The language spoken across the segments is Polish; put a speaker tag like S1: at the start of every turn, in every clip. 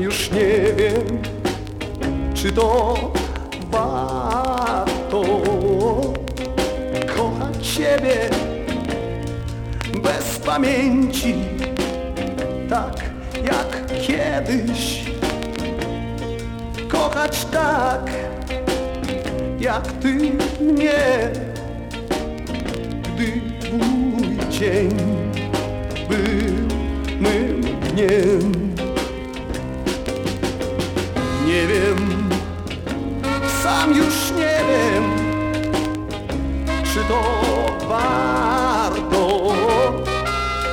S1: już nie wiem, czy to warto kochać Ciebie bez pamięci, tak jak kiedyś. Kochać tak, jak Ty mnie, gdy mój dzień był mym dniem. Sam już nie wiem, czy to warto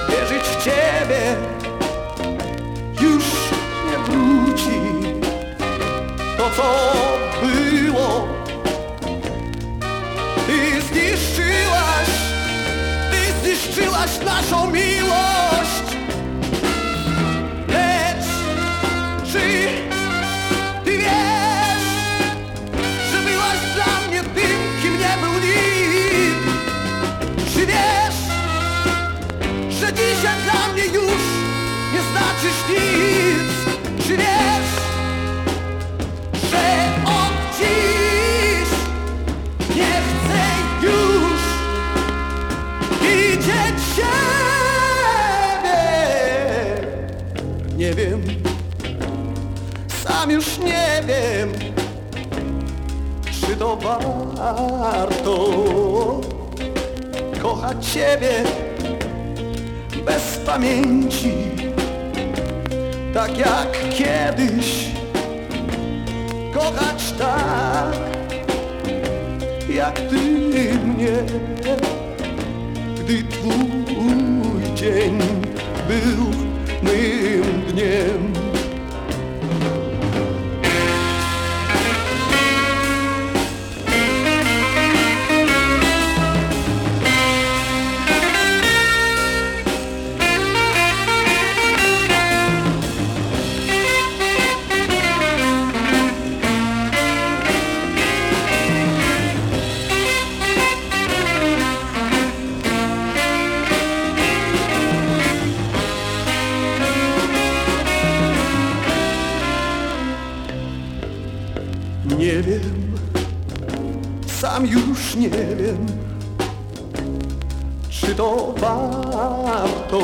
S1: wierzyć w Ciebie, już nie wróci to, co było. Ty zniszczyłaś, Ty zniszczyłaś naszą miłość. Znaczysz nic? Czy wiesz, że od dziś nie chcę już widzieć Ciebie? Nie wiem, sam już nie wiem, czy to warto kochać Ciebie bez pamięci, tak jak kiedyś kochać tak, jak Ty mnie, gdy Twój dzień był mym dniem. Sam już nie wiem, czy to warto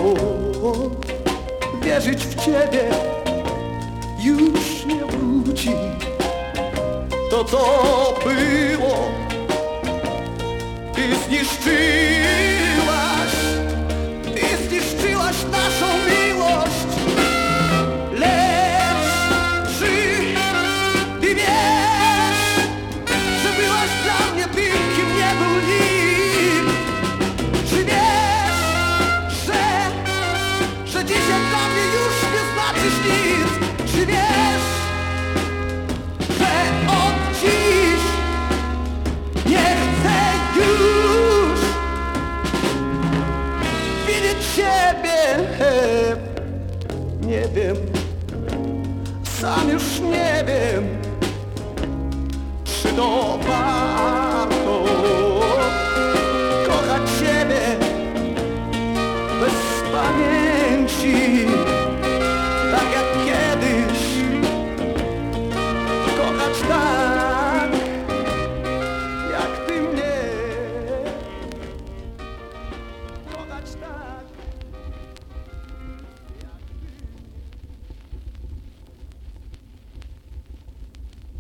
S1: wierzyć w Ciebie, już nie wróci to, co było. Nie wiem, sam już nie wiem, czy to warto triste.